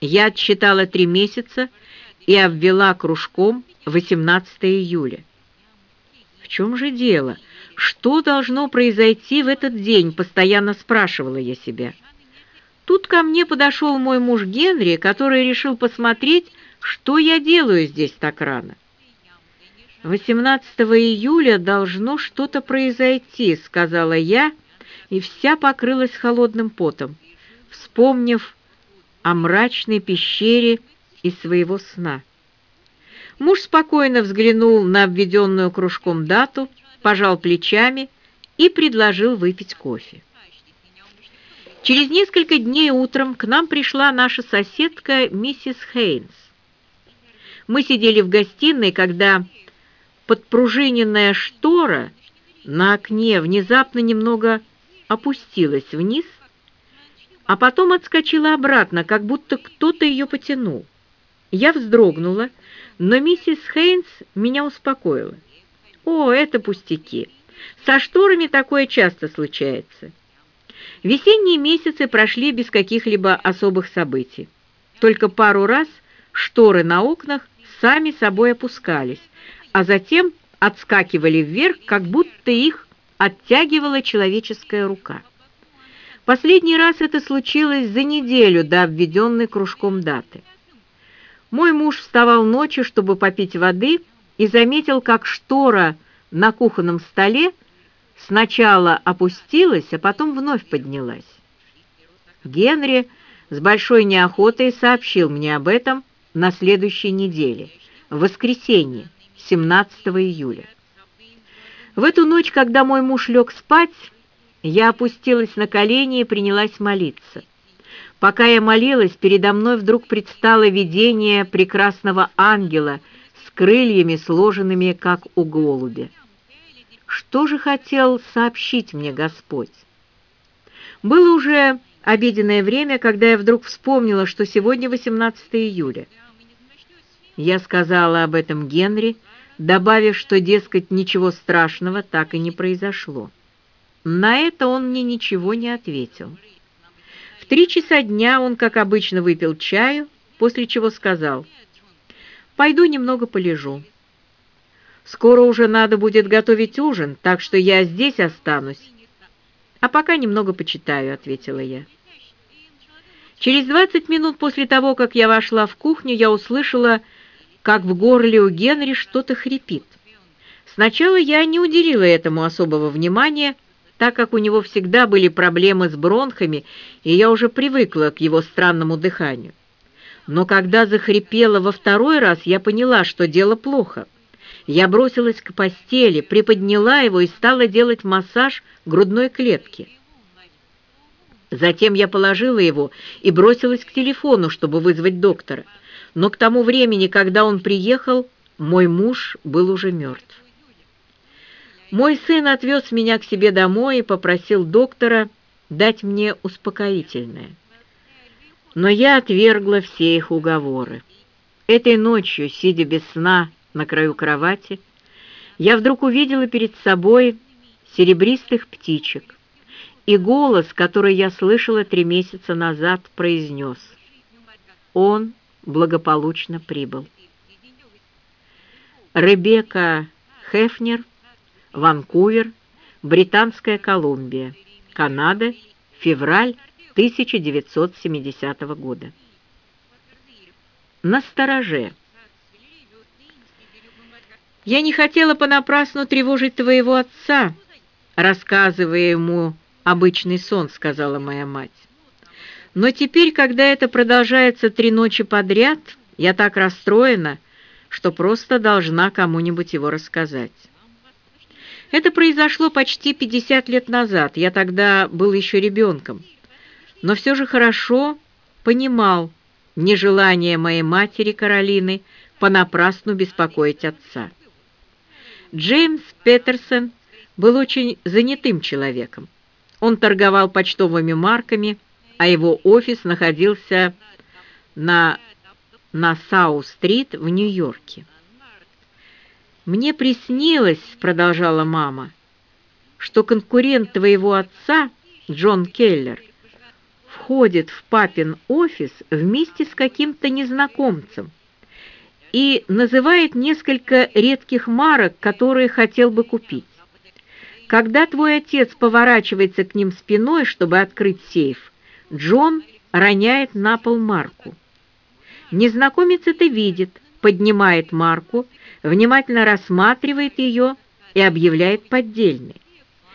Я отсчитала три месяца и обвела кружком 18 июля. В чем же дело? Что должно произойти в этот день, постоянно спрашивала я себя. Тут ко мне подошел мой муж Генри, который решил посмотреть, что я делаю здесь так рано. 18 июля должно что-то произойти, сказала я, и вся покрылась холодным потом, вспомнив о мрачной пещере из своего сна. Муж спокойно взглянул на обведенную кружком дату, пожал плечами и предложил выпить кофе. Через несколько дней утром к нам пришла наша соседка миссис Хейнс. Мы сидели в гостиной, когда подпружиненная штора на окне внезапно немного опустилась вниз, а потом отскочила обратно, как будто кто-то ее потянул. Я вздрогнула, но миссис Хейнс меня успокоила. «О, это пустяки. Со шторами такое часто случается». Весенние месяцы прошли без каких-либо особых событий. Только пару раз шторы на окнах сами собой опускались, а затем отскакивали вверх, как будто их оттягивала человеческая рука. Последний раз это случилось за неделю до обведенной кружком даты. Мой муж вставал ночью, чтобы попить воды, и заметил, как штора на кухонном столе сначала опустилась, а потом вновь поднялась. Генри с большой неохотой сообщил мне об этом на следующей неделе, в воскресенье, 17 июля. В эту ночь, когда мой муж лег спать, я опустилась на колени и принялась молиться. Пока я молилась, передо мной вдруг предстало видение прекрасного ангела с крыльями, сложенными, как у голубя. Что же хотел сообщить мне Господь? Было уже обеденное время, когда я вдруг вспомнила, что сегодня 18 июля. Я сказала об этом Генри, добавив, что, дескать, ничего страшного так и не произошло. На это он мне ничего не ответил. В три часа дня он, как обычно, выпил чаю, после чего сказал, «Пойду немного полежу. Скоро уже надо будет готовить ужин, так что я здесь останусь. А пока немного почитаю», — ответила я. Через двадцать минут после того, как я вошла в кухню, я услышала, как в горле у Генри что-то хрипит. Сначала я не уделила этому особого внимания, так как у него всегда были проблемы с бронхами, и я уже привыкла к его странному дыханию. Но когда захрипела во второй раз, я поняла, что дело плохо. Я бросилась к постели, приподняла его и стала делать массаж грудной клетки. Затем я положила его и бросилась к телефону, чтобы вызвать доктора. Но к тому времени, когда он приехал, мой муж был уже мертв. Мой сын отвез меня к себе домой и попросил доктора дать мне успокоительное. Но я отвергла все их уговоры. Этой ночью, сидя без сна на краю кровати, я вдруг увидела перед собой серебристых птичек, и голос, который я слышала три месяца назад, произнес «Он благополучно прибыл». Ребекка Хефнер – Ванкувер, Британская Колумбия, Канада, февраль 1970 года. Настороже. Я не хотела понапрасну тревожить твоего отца, рассказывая ему обычный сон, сказала моя мать. Но теперь, когда это продолжается три ночи подряд, я так расстроена, что просто должна кому-нибудь его рассказать. Это произошло почти 50 лет назад, я тогда был еще ребенком, но все же хорошо понимал нежелание моей матери Каролины понапрасну беспокоить отца. Джеймс Петерсон был очень занятым человеком. Он торговал почтовыми марками, а его офис находился на Нассау-стрит в Нью-Йорке. «Мне приснилось, — продолжала мама, — что конкурент твоего отца, Джон Келлер, входит в папин офис вместе с каким-то незнакомцем и называет несколько редких марок, которые хотел бы купить. Когда твой отец поворачивается к ним спиной, чтобы открыть сейф, Джон роняет на пол марку. Незнакомец это видит, поднимает марку, внимательно рассматривает ее и объявляет поддельной.